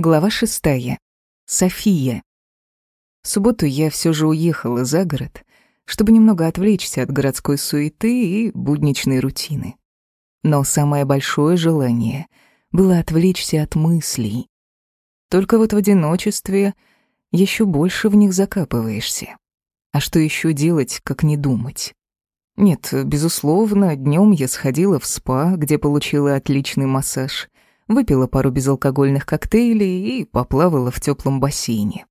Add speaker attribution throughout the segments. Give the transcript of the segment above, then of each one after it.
Speaker 1: Глава шестая. София. В субботу я все же уехала за город, чтобы немного отвлечься от городской суеты и будничной рутины. Но самое большое желание было отвлечься от мыслей. Только вот в одиночестве еще больше в них закапываешься. А что еще делать, как не думать? Нет, безусловно, днем я сходила в спа, где получила отличный массаж — выпила пару безалкогольных коктейлей и поплавала в теплом бассейне.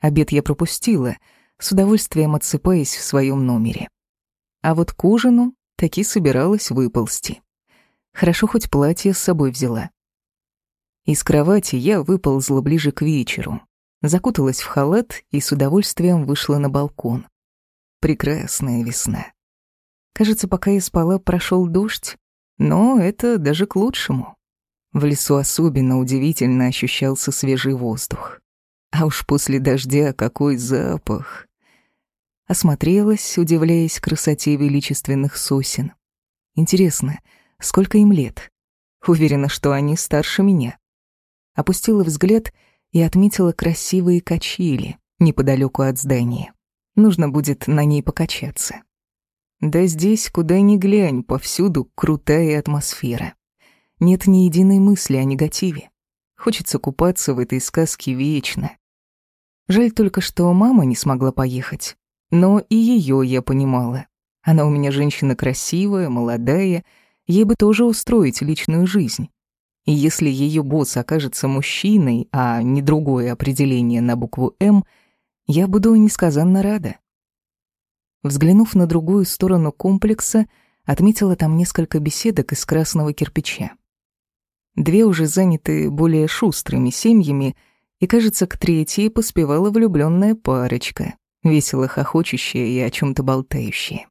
Speaker 1: Обед я пропустила, с удовольствием отсыпаясь в своем номере. А вот к ужину таки собиралась выползти. Хорошо хоть платье с собой взяла. Из кровати я выползла ближе к вечеру, закуталась в халат и с удовольствием вышла на балкон. Прекрасная весна. Кажется, пока я спала, прошел дождь, но это даже к лучшему. В лесу особенно удивительно ощущался свежий воздух. А уж после дождя какой запах! Осмотрелась, удивляясь красоте величественных сосен. Интересно, сколько им лет? Уверена, что они старше меня. Опустила взгляд и отметила красивые качели неподалеку от здания. Нужно будет на ней покачаться. Да здесь, куда ни глянь, повсюду крутая атмосфера. Нет ни единой мысли о негативе. Хочется купаться в этой сказке вечно. Жаль только, что мама не смогла поехать. Но и ее я понимала. Она у меня женщина красивая, молодая, ей бы тоже устроить личную жизнь. И если ее босс окажется мужчиной, а не другое определение на букву «М», я буду несказанно рада. Взглянув на другую сторону комплекса, отметила там несколько беседок из красного кирпича. Две уже заняты более шустрыми семьями, и, кажется, к третьей поспевала влюбленная парочка, весело хохочущая и о чем то болтающая.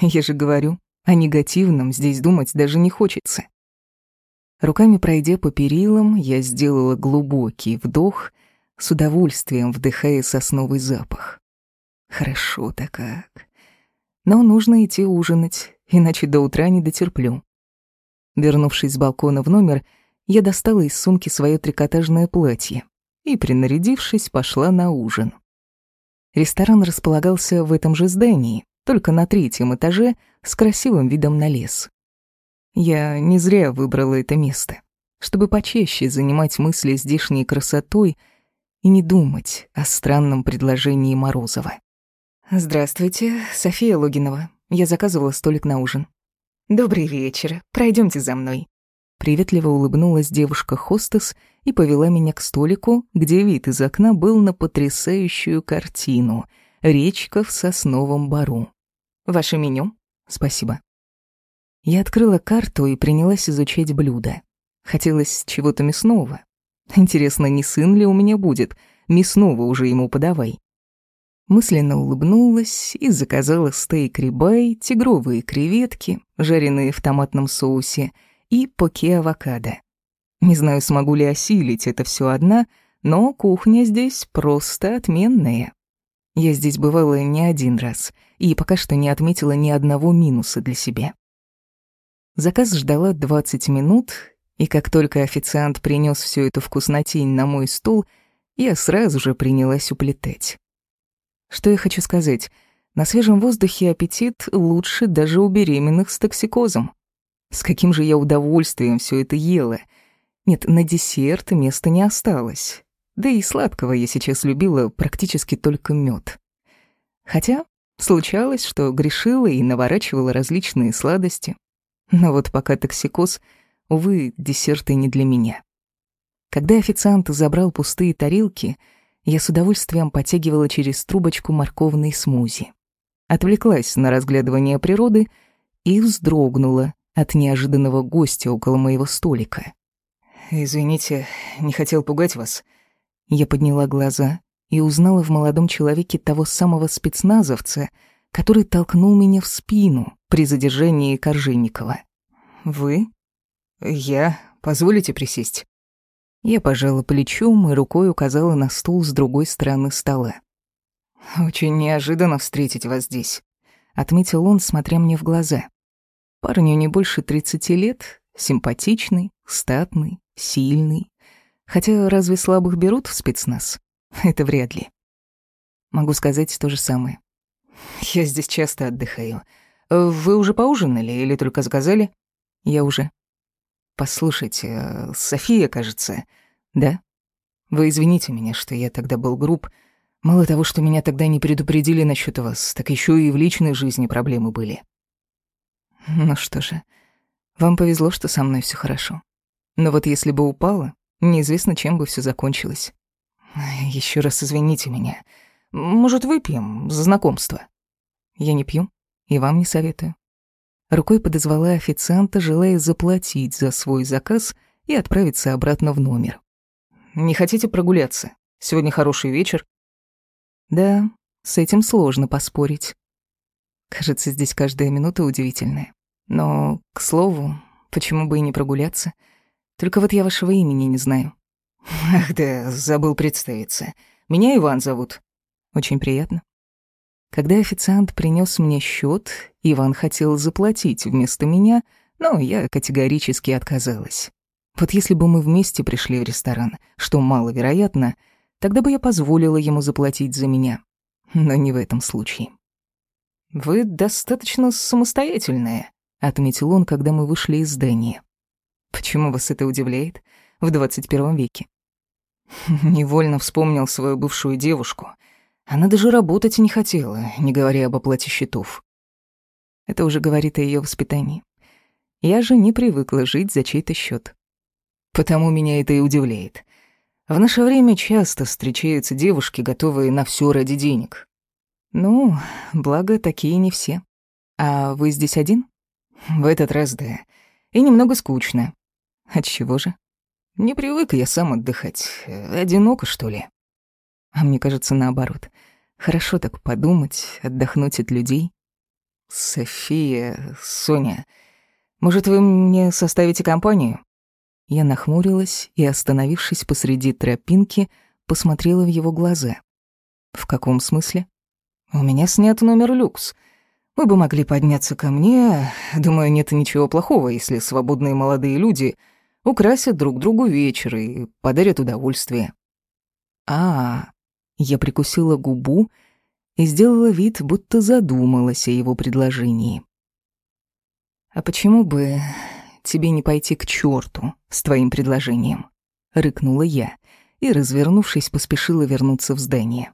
Speaker 1: Я же говорю, о негативном здесь думать даже не хочется. Руками пройдя по перилам, я сделала глубокий вдох, с удовольствием вдыхая сосновый запах. Хорошо-то как. Но нужно идти ужинать, иначе до утра не дотерплю. Вернувшись с балкона в номер, я достала из сумки свое трикотажное платье и, принарядившись, пошла на ужин. Ресторан располагался в этом же здании, только на третьем этаже с красивым видом на лес. Я не зря выбрала это место, чтобы почаще занимать мысли здешней красотой и не думать о странном предложении Морозова. «Здравствуйте, София Логинова. Я заказывала столик на ужин». «Добрый вечер. Пройдемте за мной». Приветливо улыбнулась девушка-хостес и повела меня к столику, где вид из окна был на потрясающую картину — речка в сосновом бару. «Ваше меню?» «Спасибо». Я открыла карту и принялась изучать блюда. Хотелось чего-то мясного. Интересно, не сын ли у меня будет? Мясного уже ему подавай. Мысленно улыбнулась и заказала стейк рибай, тигровые креветки, жареные в томатном соусе — и поке авокадо. Не знаю, смогу ли осилить это все одна, но кухня здесь просто отменная. Я здесь бывала не один раз и пока что не отметила ни одного минуса для себя. Заказ ждала 20 минут, и как только официант принес всю эту вкуснотень на мой стол, я сразу же принялась уплетать. Что я хочу сказать? На свежем воздухе аппетит лучше даже у беременных с токсикозом. С каким же я удовольствием все это ела. Нет, на десерт места не осталось. Да и сладкого я сейчас любила практически только мед. Хотя случалось, что грешила и наворачивала различные сладости. Но вот пока токсикоз, увы, десерты не для меня. Когда официант забрал пустые тарелки, я с удовольствием потягивала через трубочку морковный смузи. Отвлеклась на разглядывание природы и вздрогнула, от неожиданного гостя около моего столика. «Извините, не хотел пугать вас». Я подняла глаза и узнала в молодом человеке того самого спецназовца, который толкнул меня в спину при задержании Коржинникова. «Вы?» «Я. Позволите присесть?» Я пожала плечом и рукой указала на стул с другой стороны стола. «Очень неожиданно встретить вас здесь», — отметил он, смотря мне в глаза. Парню не больше тридцати лет, симпатичный, статный, сильный. Хотя разве слабых берут в спецназ? Это вряд ли. Могу сказать то же самое. Я здесь часто отдыхаю. Вы уже поужинали или только заказали? Я уже. Послушайте, э, София, кажется. Да? Вы извините меня, что я тогда был груб. Мало того, что меня тогда не предупредили насчет вас, так еще и в личной жизни проблемы были. Ну что же, вам повезло, что со мной все хорошо. Но вот если бы упала, неизвестно, чем бы все закончилось. Еще раз извините меня. Может, выпьем за знакомство? Я не пью и вам не советую. Рукой подозвала официанта, желая заплатить за свой заказ и отправиться обратно в номер. «Не хотите прогуляться? Сегодня хороший вечер». «Да, с этим сложно поспорить. Кажется, здесь каждая минута удивительная. Но, к слову, почему бы и не прогуляться? Только вот я вашего имени не знаю». «Ах да, забыл представиться. Меня Иван зовут». «Очень приятно». Когда официант принес мне счет, Иван хотел заплатить вместо меня, но я категорически отказалась. Вот если бы мы вместе пришли в ресторан, что маловероятно, тогда бы я позволила ему заплатить за меня. Но не в этом случае. «Вы достаточно самостоятельная», — отметил он, когда мы вышли из здания. «Почему вас это удивляет? В двадцать первом веке?» Невольно вспомнил свою бывшую девушку — она даже работать не хотела, не говоря об оплате счетов. Это уже говорит о ее воспитании. Я же не привыкла жить за чей-то счет. Потому меня это и удивляет. В наше время часто встречаются девушки, готовые на все ради денег. Ну, благо, такие не все. А вы здесь один? В этот раз да. И немного скучно. Отчего же? Не привык я сам отдыхать. Одиноко, что ли? А мне кажется, наоборот. Хорошо так подумать, отдохнуть от людей. София, Соня, может, вы мне составите компанию? Я нахмурилась и, остановившись посреди тропинки, посмотрела в его глаза. В каком смысле? У меня снят номер люкс. Вы бы могли подняться ко мне. Думаю, нет ничего плохого, если свободные молодые люди украсят друг другу вечер и подарят удовольствие. А, я прикусила губу и сделала вид, будто задумалась о его предложении. «А почему бы тебе не пойти к черту с твоим предложением?» — рыкнула я и, развернувшись, поспешила вернуться в здание.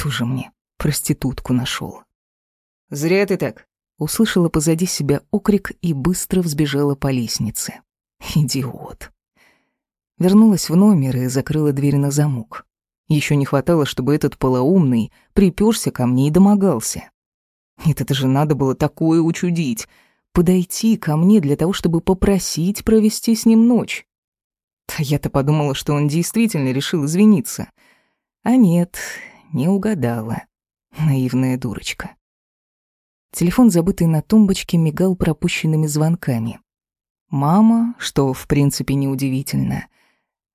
Speaker 1: Тоже мне проститутку нашел. «Зря ты так», — услышала позади себя окрик и быстро взбежала по лестнице. «Идиот». Вернулась в номер и закрыла дверь на замок. Еще не хватало, чтобы этот полоумный приперся ко мне и домогался. Нет, это же надо было такое учудить. Подойти ко мне для того, чтобы попросить провести с ним ночь. А я-то подумала, что он действительно решил извиниться. А нет, не угадала. Наивная дурочка. Телефон, забытый на тумбочке, мигал пропущенными звонками. Мама, что в принципе неудивительно.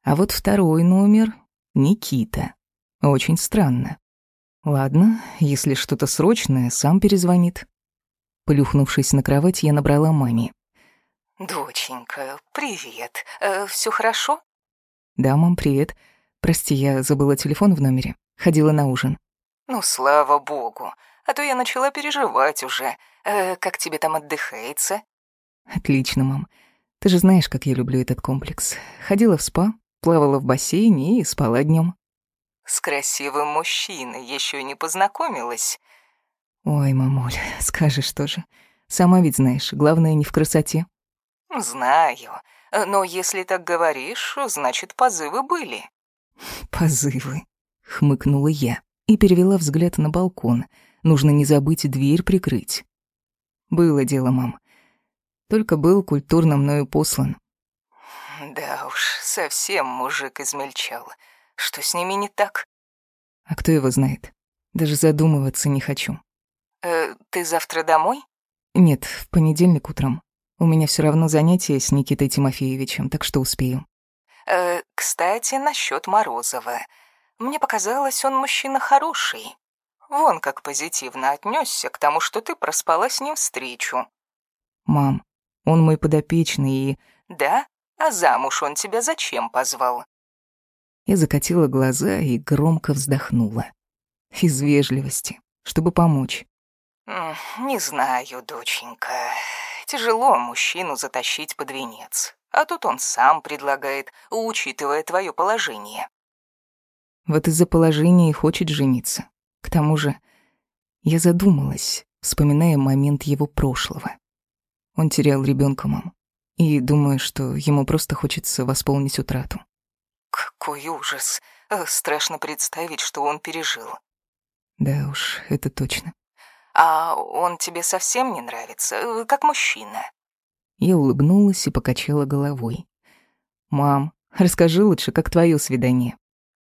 Speaker 1: А вот второй номер Никита. Очень странно. Ладно, если что-то срочное, сам перезвонит. Плюхнувшись на кровать, я набрала маме.
Speaker 2: «Доченька, привет. Э, все хорошо?»
Speaker 1: «Да, мам, привет. Прости, я забыла телефон в номере. Ходила на ужин».
Speaker 2: «Ну, слава богу. А то я начала переживать уже. Э, как тебе там отдыхается?»
Speaker 1: «Отлично, мам. Ты же знаешь, как я люблю этот комплекс. Ходила в спа, плавала в бассейне и спала днем.
Speaker 2: С красивым мужчиной еще не познакомилась.
Speaker 1: Ой, мамуль, скажешь тоже. Сама ведь знаешь, главное не в красоте.
Speaker 2: Знаю, но если так говоришь, значит, позывы были.
Speaker 1: Позывы, хмыкнула я и перевела взгляд на балкон. Нужно не забыть дверь прикрыть. Было дело, мам. Только был культурно мною послан.
Speaker 2: Да уж, совсем мужик измельчал. Что с ними не так?
Speaker 1: А кто его знает? Даже задумываться не хочу.
Speaker 2: Э, ты завтра домой?
Speaker 1: Нет, в понедельник утром. У меня все равно занятие с Никитой Тимофеевичем, так что успею.
Speaker 2: Э, кстати, насчет Морозова. Мне показалось, он мужчина хороший. Вон как позитивно отнесся к тому, что ты проспала с ним встречу.
Speaker 1: Мам, он мой подопечный и...
Speaker 2: Да? А замуж он тебя зачем позвал?
Speaker 1: Я закатила глаза и громко вздохнула. Из вежливости, чтобы помочь.
Speaker 2: «Не знаю, доченька. Тяжело мужчину затащить под венец. А тут он сам предлагает, учитывая твое положение».
Speaker 1: Вот из-за положения и хочет жениться. К тому же я задумалась, вспоминая момент его прошлого. Он терял ребенка, мам. И думаю, что ему просто хочется восполнить утрату.
Speaker 2: Какой ужас. Э, страшно представить, что он пережил.
Speaker 1: Да уж, это точно.
Speaker 2: А он тебе совсем не нравится, э, как мужчина?
Speaker 1: Я улыбнулась и покачала головой. «Мам, расскажи лучше, как твое свидание».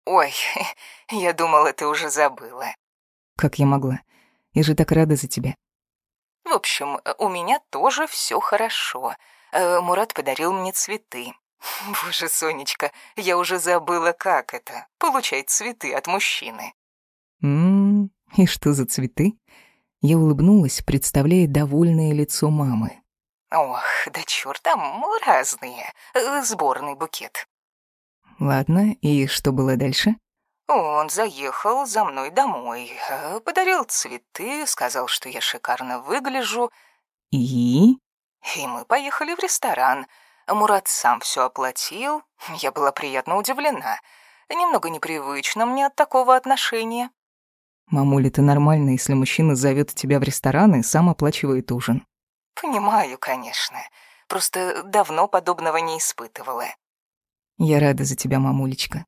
Speaker 2: «Ой, я думала, ты уже забыла».
Speaker 1: «Как я могла? Я же так рада за тебя».
Speaker 2: «В общем, у меня тоже все хорошо. Э, Мурат подарил мне цветы. Боже, Сонечка, я уже забыла, как это — получать цветы от мужчины.
Speaker 1: Ммм, и что за цветы? Я улыбнулась, представляя довольное лицо мамы.
Speaker 2: Ох, да чёрт, там разные. Э, сборный букет.
Speaker 1: Ладно, и что было дальше?
Speaker 2: Он заехал за мной домой, э, подарил цветы, сказал, что я шикарно выгляжу.
Speaker 1: И?
Speaker 2: И мы поехали в ресторан — Мурат сам все оплатил. Я была приятно удивлена. Немного непривычно мне от такого отношения.
Speaker 1: Мамуля, это нормально, если мужчина зовет тебя в ресторан и сам оплачивает ужин.
Speaker 2: Понимаю, конечно. Просто давно подобного не испытывала.
Speaker 1: Я рада за тебя, мамулечка.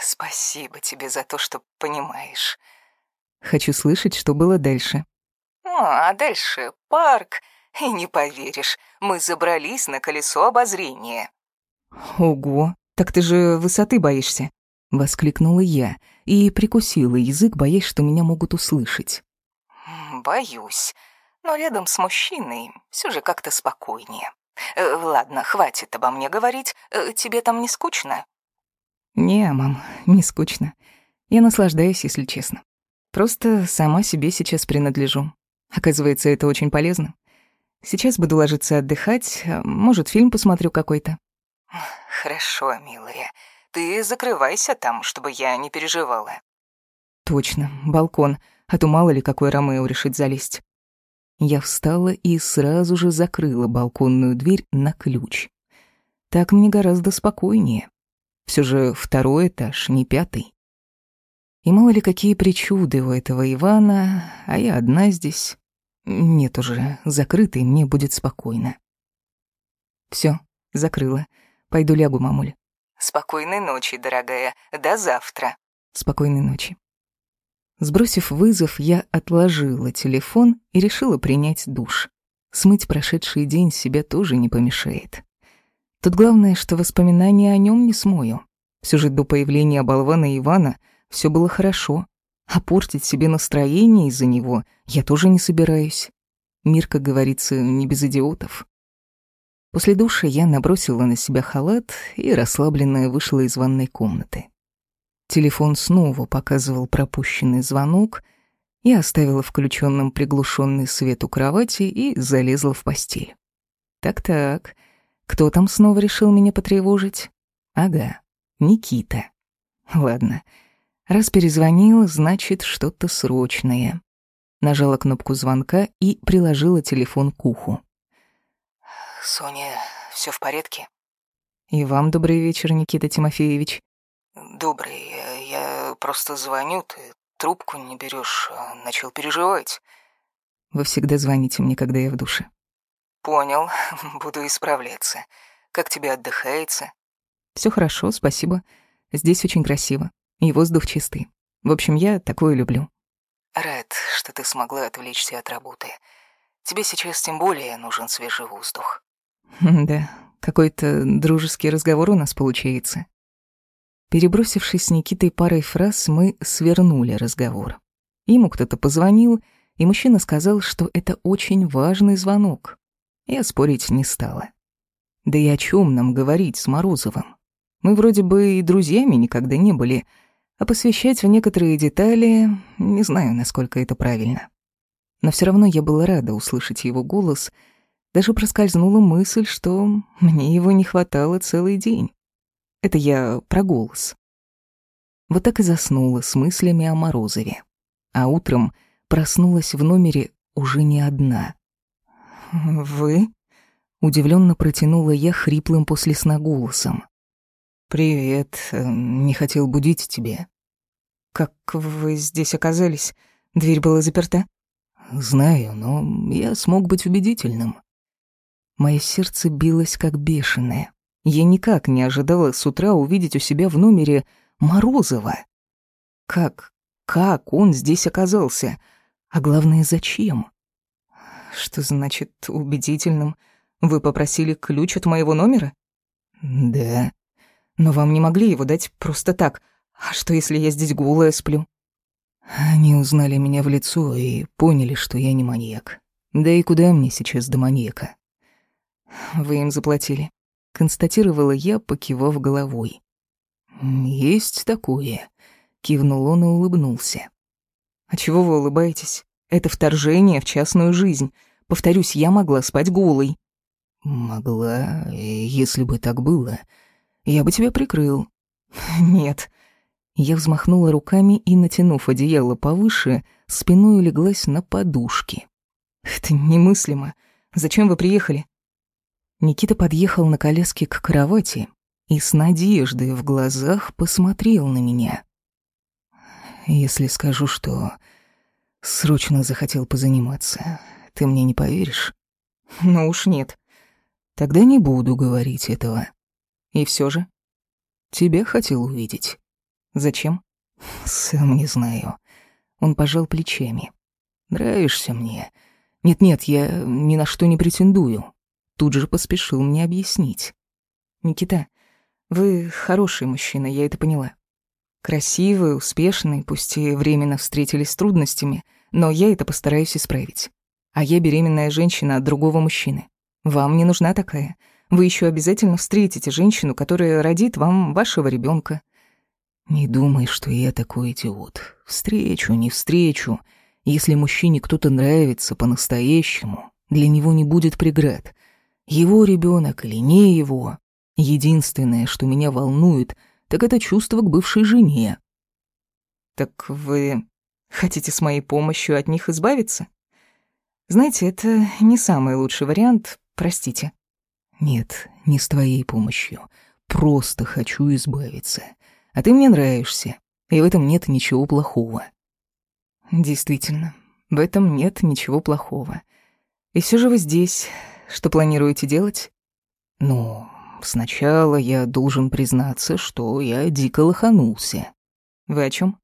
Speaker 2: Спасибо тебе за то, что понимаешь.
Speaker 1: Хочу слышать, что было дальше.
Speaker 2: А дальше парк, и не поверишь, мы забрались на колесо обозрения.
Speaker 1: Ого, так ты же высоты боишься? Воскликнула я и прикусила язык, боясь, что меня могут услышать.
Speaker 2: Боюсь, но рядом с мужчиной все же как-то спокойнее. Э, ладно, хватит обо мне говорить, э, тебе там не скучно?
Speaker 1: Не, мам, не скучно. Я наслаждаюсь, если честно. Просто сама себе сейчас принадлежу. Оказывается, это очень полезно. Сейчас буду ложиться отдыхать, а, может, фильм посмотрю какой-то.
Speaker 2: Хорошо, милая. Ты закрывайся там, чтобы я не переживала.
Speaker 1: Точно, балкон, а то мало ли какой Ромео решит залезть. Я встала и сразу же закрыла балконную дверь на ключ. Так мне гораздо спокойнее. Все же второй этаж, не пятый. И мало ли какие причуды у этого Ивана, а я одна здесь. Нет уже, закрытый, мне будет спокойно. Все, закрыла. Пойду лягу, мамуль.
Speaker 2: Спокойной ночи, дорогая. До завтра.
Speaker 1: Спокойной ночи. Сбросив вызов, я отложила телефон и решила принять душ. Смыть прошедший день себя тоже не помешает. Тут главное, что воспоминания о нем не смою. Все же до появления болвана Ивана все было хорошо. А портить себе настроение из-за него я тоже не собираюсь. Мир, как говорится, не без идиотов. После душа я набросила на себя халат и расслабленная вышла из ванной комнаты. Телефон снова показывал пропущенный звонок, я оставила включенным приглушенный свет у кровати и залезла в постель. Так-так, кто там снова решил меня потревожить? Ага, Никита. Ладно, Раз перезвонил, значит, что-то срочное. Нажала кнопку звонка и приложила телефон к уху.
Speaker 2: «Соня, все в порядке?»
Speaker 1: «И вам добрый вечер, Никита Тимофеевич».
Speaker 2: «Добрый. Я просто звоню, ты трубку не берешь, а начал переживать».
Speaker 1: «Вы всегда звоните мне, когда я в душе».
Speaker 2: «Понял. Буду исправляться. Как тебе отдыхается?»
Speaker 1: Все хорошо, спасибо. Здесь очень красиво. И воздух чистый. В общем, я такое люблю.
Speaker 2: Рад, что ты смогла отвлечься от работы. Тебе сейчас тем более нужен свежий воздух.
Speaker 1: Да, какой-то дружеский разговор у нас получается. Перебросившись с Никитой парой фраз, мы свернули разговор. Ему кто-то позвонил, и мужчина сказал, что это очень важный звонок. Я спорить не стала. Да и о чем нам говорить с Морозовым? Мы вроде бы и друзьями никогда не были, а посвящать в некоторые детали не знаю, насколько это правильно. Но все равно я была рада услышать его голос, даже проскользнула мысль, что мне его не хватало целый день. Это я про голос. Вот так и заснула с мыслями о Морозове. А утром проснулась в номере уже не одна.
Speaker 2: «Вы?»
Speaker 1: — удивленно протянула я хриплым после сна голосом.
Speaker 2: «Привет. Эм, не хотел будить тебя». «Как вы здесь оказались? Дверь была заперта?»
Speaker 1: «Знаю, но я смог быть убедительным». Мое сердце билось как бешеное. Я никак не ожидала с утра увидеть у себя в номере Морозова. Как, как он здесь оказался? А главное, зачем?
Speaker 2: Что значит убедительным? Вы попросили ключ от моего номера?
Speaker 1: Да.
Speaker 2: Но вам не могли его дать просто так. А что, если я здесь голая сплю?
Speaker 1: Они узнали меня в лицо и поняли, что я не маньяк. Да и куда мне сейчас до маньяка?
Speaker 2: Вы им заплатили констатировала я, покивав головой.
Speaker 1: «Есть такое», — кивнул он и улыбнулся.
Speaker 2: «А чего вы улыбаетесь? Это вторжение в частную жизнь. Повторюсь, я могла спать голой».
Speaker 1: «Могла, если бы так было. Я бы тебя прикрыл».
Speaker 2: «Нет».
Speaker 1: Я взмахнула руками и, натянув одеяло повыше, спиной леглась на подушки.
Speaker 2: «Это немыслимо. Зачем вы приехали?
Speaker 1: Никита подъехал на коляске к кровати и с надеждой в глазах посмотрел на меня. «Если скажу, что срочно захотел позаниматься, ты мне не поверишь?»
Speaker 2: «Ну уж нет.
Speaker 1: Тогда не буду говорить этого».
Speaker 2: «И все же?»
Speaker 1: «Тебя хотел увидеть».
Speaker 2: «Зачем?»
Speaker 1: «Сам не знаю». Он пожал плечами. «Нравишься мне. Нет-нет, я ни на что не претендую тут же поспешил мне объяснить.
Speaker 2: «Никита, вы хороший мужчина, я это поняла. Красивый, успешный, пусть и временно встретились с трудностями, но я это постараюсь исправить. А я беременная женщина от другого мужчины. Вам не нужна такая. Вы еще обязательно встретите женщину, которая родит вам вашего ребенка.
Speaker 1: Не думай, что я такой идиот. Встречу, не встречу. Если мужчине кто-то нравится по-настоящему, для него не будет преград. Его ребенок или не его. Единственное, что меня волнует, так это чувство к бывшей жене.
Speaker 2: Так вы хотите с моей помощью от них избавиться? Знаете, это не самый лучший вариант, простите.
Speaker 1: Нет, не с твоей помощью. Просто хочу избавиться. А ты мне нравишься, и в этом нет ничего плохого.
Speaker 2: Действительно, в этом нет ничего плохого. И все же вы здесь, что планируете делать?
Speaker 1: Ну, сначала я должен признаться, что я дико лоханулся.
Speaker 2: Вы о чем?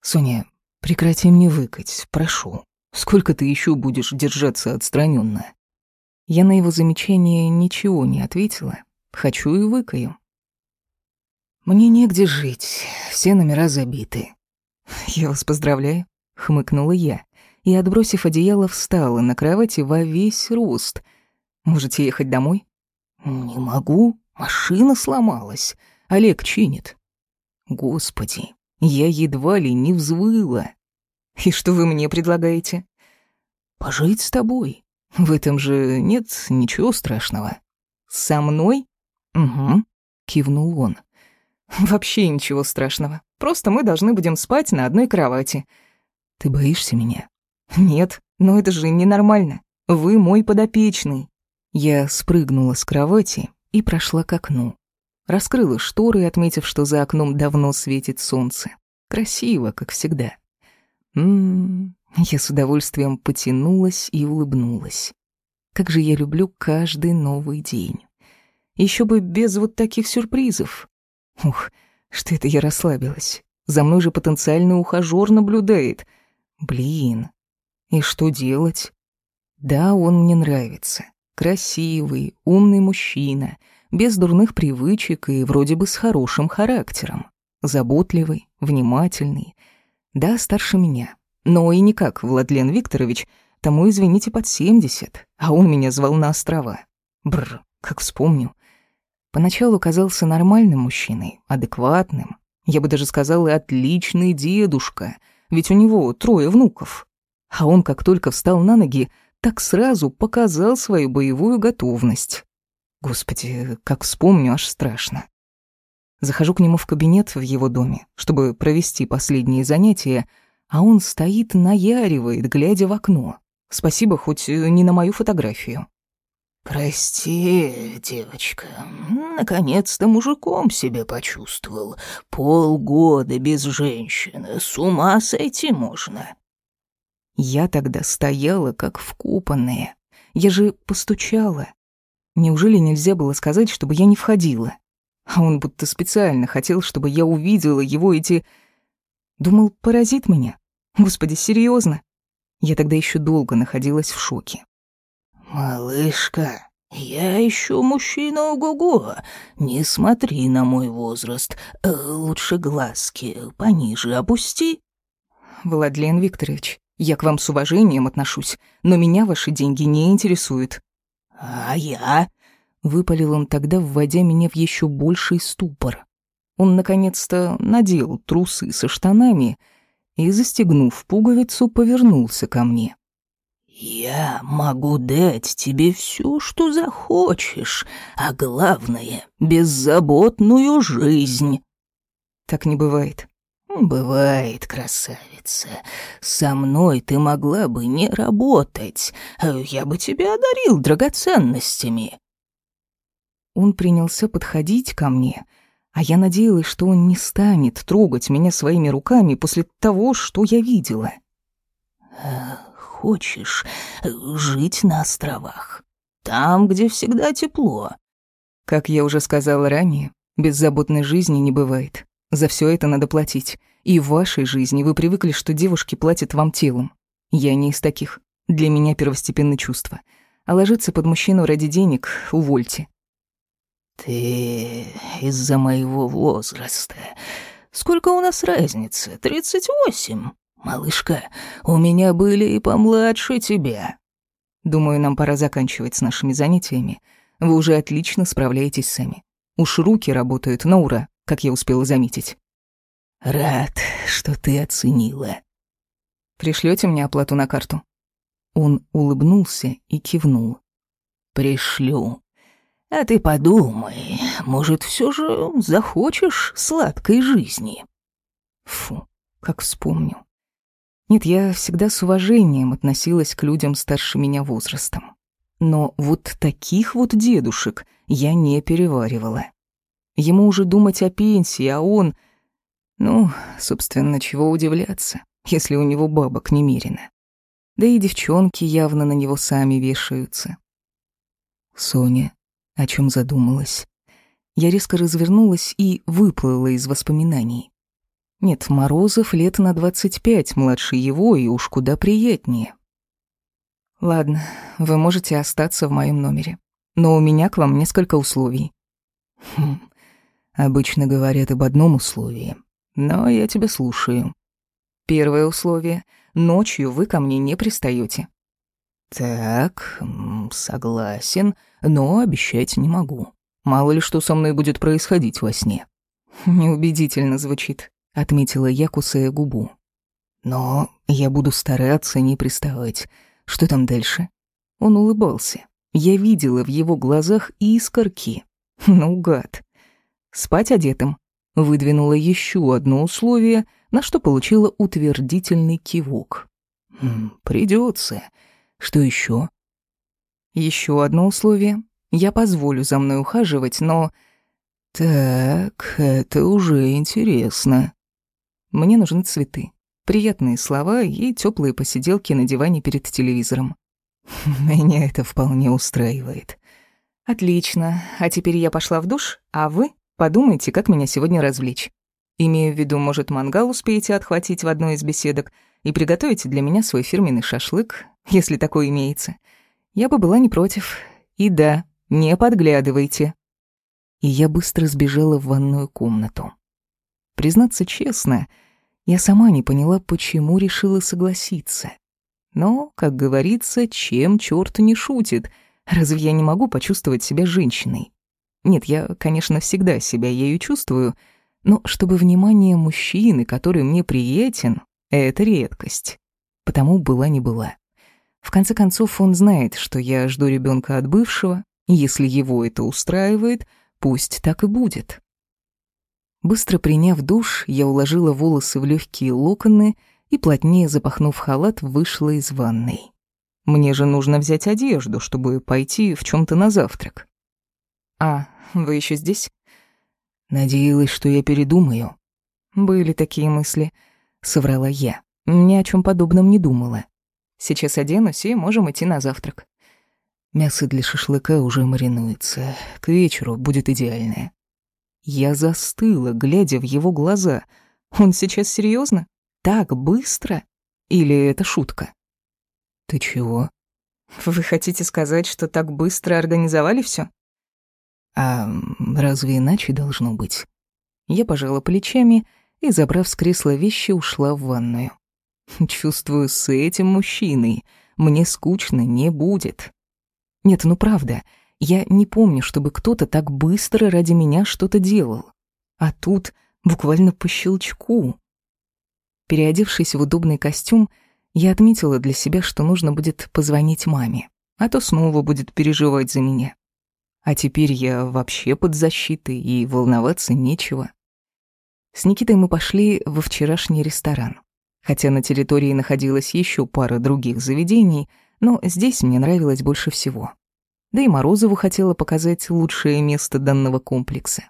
Speaker 1: Соня, прекрати мне выкать, прошу. Сколько ты еще будешь держаться отстраненно? Я на его замечание ничего не ответила. Хочу и выкаю. Мне негде жить, все номера забиты.
Speaker 2: Я вас поздравляю,
Speaker 1: хмыкнула я и, отбросив одеяло, встала на кровати во весь рост —
Speaker 2: Можете ехать домой?
Speaker 1: Не могу. Машина сломалась. Олег чинит. Господи, я едва ли не взвыла.
Speaker 2: И что вы мне предлагаете?
Speaker 1: Пожить с тобой. В этом же нет ничего страшного.
Speaker 2: Со мной?
Speaker 1: Угу, кивнул он.
Speaker 2: Вообще ничего страшного. Просто мы должны будем спать на одной кровати.
Speaker 1: Ты боишься меня?
Speaker 2: Нет, но это же ненормально. Вы мой подопечный.
Speaker 1: Я спрыгнула с кровати и прошла к окну. Раскрыла шторы, отметив, что за окном давно светит солнце. Красиво, как всегда. Ммм, я с удовольствием потянулась и улыбнулась. Как же я люблю каждый новый день. Еще бы без вот таких сюрпризов. Ух, что это я расслабилась. За мной же потенциальный ухажёр наблюдает. Блин, и что делать? Да, он мне нравится. Красивый, умный мужчина, без дурных привычек и вроде бы с хорошим характером. Заботливый, внимательный. Да, старше меня. Но и никак Владлен Викторович, тому, извините, под семьдесят, а он меня звал на острова. Бррр, как вспомню. Поначалу казался нормальным мужчиной, адекватным. Я бы даже сказала, отличный дедушка, ведь у него трое внуков. А он, как только встал на ноги, так сразу показал свою боевую готовность. Господи, как вспомню, аж страшно. Захожу к нему в кабинет в его доме, чтобы провести последние занятия, а он стоит, наяривает, глядя в окно. Спасибо, хоть не на мою фотографию.
Speaker 3: «Прости, девочка, наконец-то мужиком себя почувствовал. Полгода без женщины, с ума сойти можно».
Speaker 1: Я тогда стояла, как вкопанная. Я же постучала. Неужели нельзя было сказать, чтобы я не входила? А он будто специально хотел, чтобы я увидела его эти... Думал, поразит меня. Господи, серьезно? Я тогда еще долго находилась в шоке.
Speaker 3: «Малышка, я ищу мужчину ого-го. Не смотри на мой возраст. Э, лучше глазки пониже опусти».
Speaker 1: «Владлен Викторович, я к вам с уважением отношусь, но меня ваши деньги не интересуют».
Speaker 3: «А я?»
Speaker 1: — выпалил он тогда, вводя меня в еще больший ступор. Он, наконец-то, надел трусы со штанами и, застегнув пуговицу, повернулся ко мне.
Speaker 3: «Я могу дать тебе все, что захочешь, а главное — беззаботную жизнь».
Speaker 1: «Так не бывает».
Speaker 3: «Бывает, красавица. Со мной ты могла бы не работать. Я бы тебя одарил драгоценностями».
Speaker 1: Он принялся подходить ко мне, а я надеялась, что он не станет трогать меня своими руками после того, что я видела
Speaker 3: хочешь жить на островах. Там, где всегда тепло.
Speaker 1: Как я уже сказала ранее, беззаботной жизни не бывает. За все это надо платить. И в вашей жизни вы привыкли, что девушки платят вам телом. Я не из таких. Для меня первостепенное чувство. А ложиться под мужчину ради денег — увольте.
Speaker 3: Ты из-за моего возраста. Сколько у нас разницы? Тридцать восемь. «Малышка, у меня были и помладше тебя».
Speaker 1: «Думаю, нам пора заканчивать с нашими занятиями. Вы уже отлично справляетесь сами. Уж руки работают на ура, как я успела заметить».
Speaker 3: «Рад, что ты оценила».
Speaker 1: Пришлете мне оплату на карту?» Он улыбнулся и кивнул.
Speaker 3: «Пришлю. А ты подумай, может, все же захочешь сладкой жизни?»
Speaker 1: Фу, как вспомню. Нет, я всегда с уважением относилась к людям старше меня возрастом. Но вот таких вот дедушек я не переваривала. Ему уже думать о пенсии, а он... Ну, собственно, чего удивляться, если у него бабок немерено. Да и девчонки явно на него сами вешаются. Соня о чем задумалась. Я резко развернулась и выплыла из воспоминаний. Нет, Морозов лет на двадцать пять младше его и уж куда приятнее. Ладно, вы можете остаться в моем номере. Но у меня к вам несколько условий.
Speaker 3: Хм, обычно говорят об одном условии, но я тебя слушаю.
Speaker 1: Первое условие — ночью вы ко мне не пристаете.
Speaker 3: Так, согласен, но обещать не могу.
Speaker 1: Мало ли что со мной будет происходить во сне. Неубедительно звучит отметила я, кусая губу.
Speaker 3: Но я буду стараться не приставать. Что там дальше?
Speaker 1: Он улыбался. Я видела в его глазах искорки. Ну, гад. Спать одетым. Выдвинула еще одно условие, на что получила утвердительный кивок.
Speaker 3: Придется. Что еще?
Speaker 1: Еще одно условие. Я позволю за мной ухаживать, но...
Speaker 3: Так, это уже интересно.
Speaker 1: Мне нужны цветы. Приятные слова и теплые посиделки на диване перед телевизором.
Speaker 3: Меня это вполне устраивает.
Speaker 1: Отлично. А теперь я пошла в душ, а вы подумайте, как меня сегодня развлечь. Имею в виду, может, мангал успеете отхватить в одной из беседок и приготовите для меня свой фирменный шашлык, если такой имеется. Я бы была не против. И да, не подглядывайте. И я быстро сбежала в ванную комнату. Признаться честно, я сама не поняла, почему решила согласиться. Но, как говорится, чем черт не шутит, разве я не могу почувствовать себя женщиной? Нет, я, конечно, всегда себя ею чувствую, но чтобы внимание мужчины, который мне приятен, это редкость. Потому была не была. В конце концов, он знает, что я жду ребенка от бывшего, и если его это устраивает, пусть так и будет. Быстро приняв душ, я уложила волосы в легкие локоны и, плотнее запахнув халат, вышла из ванной. Мне же нужно взять одежду, чтобы пойти в чем то на завтрак. «А, вы еще здесь?»
Speaker 3: Надеялась, что я передумаю.
Speaker 1: «Были такие мысли», — соврала я. Ни о чем подобном не думала. «Сейчас оденусь и можем идти на завтрак».
Speaker 3: Мясо для шашлыка уже маринуется. К вечеру будет идеальное.
Speaker 1: Я застыла, глядя в его глаза. Он сейчас серьезно? Так быстро? Или это шутка?
Speaker 3: Ты чего?
Speaker 1: Вы хотите сказать, что так быстро организовали все?
Speaker 3: А разве иначе должно быть?
Speaker 1: Я пожала плечами и, забрав с кресла вещи, ушла в ванную. Чувствую, с этим мужчиной мне скучно не будет. Нет, ну правда, я не помню, чтобы кто-то так быстро ради меня что-то делал. А тут буквально по щелчку. Переодевшись в удобный костюм, я отметила для себя, что нужно будет позвонить маме, а то снова будет переживать за меня. А теперь я вообще под защитой, и волноваться нечего. С Никитой мы пошли во вчерашний ресторан. Хотя на территории находилась еще пара других заведений, но здесь мне нравилось больше всего да и Морозову хотела показать лучшее место данного комплекса.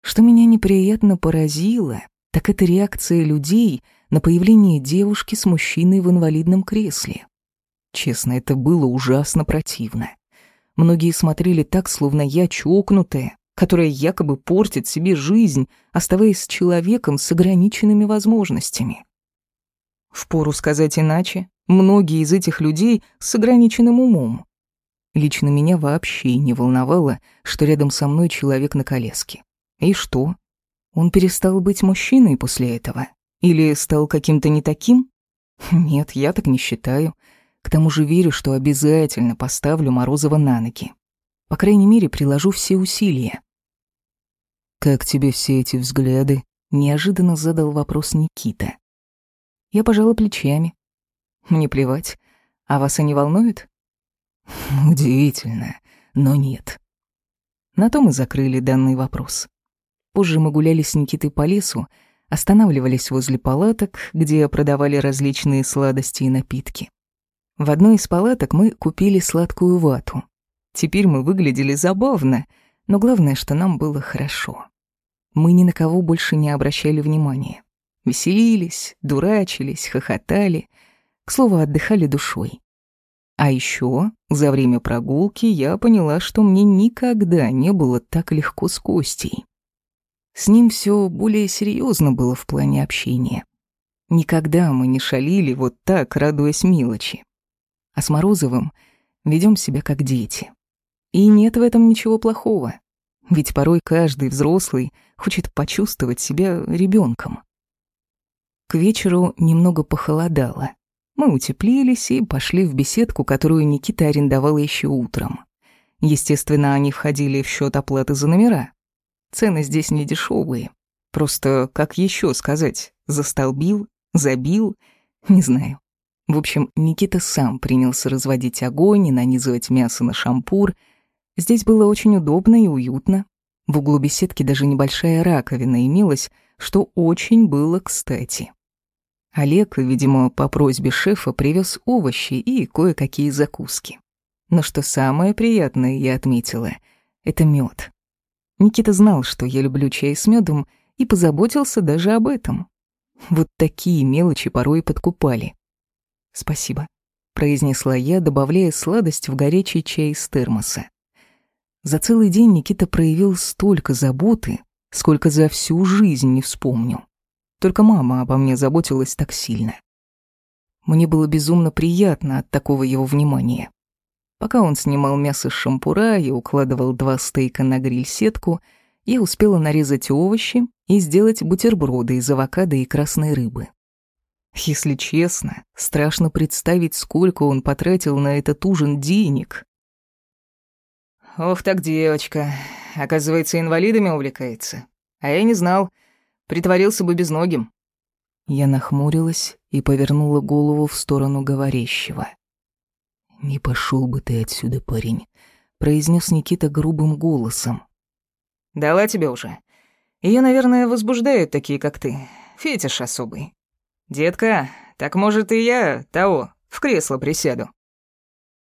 Speaker 1: Что меня неприятно поразило, так это реакция людей на появление девушки с мужчиной в инвалидном кресле. Честно, это было ужасно противно. Многие смотрели так, словно я чокнутая, которая якобы портит себе жизнь, оставаясь человеком с ограниченными возможностями. Впору сказать иначе, многие из этих людей с ограниченным умом. Лично меня вообще не волновало, что рядом со мной человек на колеске. И что? Он перестал быть мужчиной после этого? Или стал каким-то не таким? Нет, я так не считаю. К тому же верю, что обязательно поставлю Морозова на ноги. По крайней мере, приложу все усилия.
Speaker 3: «Как тебе все эти взгляды?» — неожиданно задал вопрос Никита.
Speaker 1: Я пожала плечами. Мне плевать. А вас они волнуют?
Speaker 3: Удивительно, но нет.
Speaker 1: На том и закрыли данный вопрос. Позже мы гуляли с Никитой по лесу, останавливались возле палаток, где продавали различные сладости и напитки. В одной из палаток мы купили сладкую вату. Теперь мы выглядели забавно, но главное, что нам было хорошо. Мы ни на кого больше не обращали внимания. Веселились, дурачились, хохотали. К слову, отдыхали душой. А еще за время прогулки я поняла, что мне никогда не было так легко с Костей. С ним все более серьезно было в плане общения. Никогда мы не шалили вот так, радуясь мелочи. А с Морозовым ведем себя как дети. И нет в этом ничего плохого. Ведь порой каждый взрослый хочет почувствовать себя ребенком. К вечеру немного похолодало. Мы утеплились и пошли в беседку, которую Никита арендовал еще утром. Естественно, они входили в счет оплаты за номера. Цены здесь не дешевые. Просто, как еще сказать, застолбил, забил, не знаю. В общем, Никита сам принялся разводить огонь и нанизывать мясо на шампур. Здесь было очень удобно и уютно. В углу беседки даже небольшая раковина имелась, что очень было кстати. Олег, видимо, по просьбе шефа привез овощи и кое-какие закуски. Но что самое приятное, я отметила, это мед. Никита знал, что я люблю чай с медом, и позаботился даже об этом. Вот такие мелочи порой подкупали. «Спасибо», — произнесла я, добавляя сладость в горячий чай из термоса. За целый день Никита проявил столько заботы, сколько за всю жизнь не вспомню. Только мама обо мне заботилась так сильно. Мне было безумно приятно от такого его внимания. Пока он снимал мясо с шампура и укладывал два стейка на гриль-сетку, я успела нарезать овощи и сделать бутерброды из авокадо и красной рыбы. Если честно, страшно представить, сколько он потратил на этот ужин денег. «Ох так девочка, оказывается, инвалидами увлекается. А я не знал, Притворился бы безногим». Я нахмурилась и повернула голову в сторону говорящего.
Speaker 3: «Не пошел бы ты отсюда, парень», — произнес Никита грубым голосом.
Speaker 2: «Дала тебе уже.
Speaker 1: Ее, наверное, возбуждают такие, как ты. Фетиш особый. Детка, так может и я того, в кресло присяду.